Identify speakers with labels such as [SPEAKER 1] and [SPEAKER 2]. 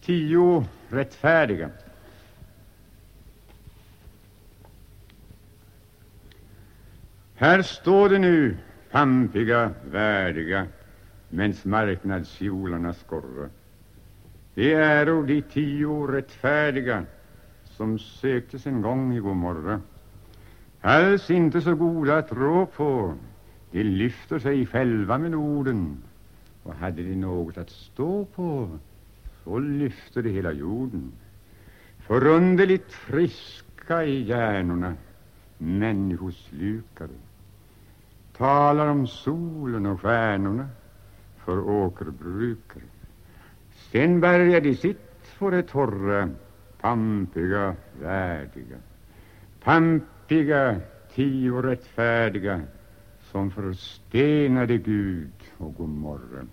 [SPEAKER 1] Tio rättfärdiga. Här står det nu, pampiga, värdiga, mens marknadsfiolarna skorrar. Det är de tio rättfärdiga som söktes en gång i god morgon. Alls inte så goda att rå på. De lyfter sig själva med orden. Och hade de något att stå på, så lyfter de hela jorden. Förunderligt friska i hjärnorna, människoslukare. Talar om solen och stjärnorna för åkerbrukare. Sen bärgar de sitt på det torra, pampiga, värdiga. Pampiga, tio rättfärdiga som förstenade Gud och god morgon.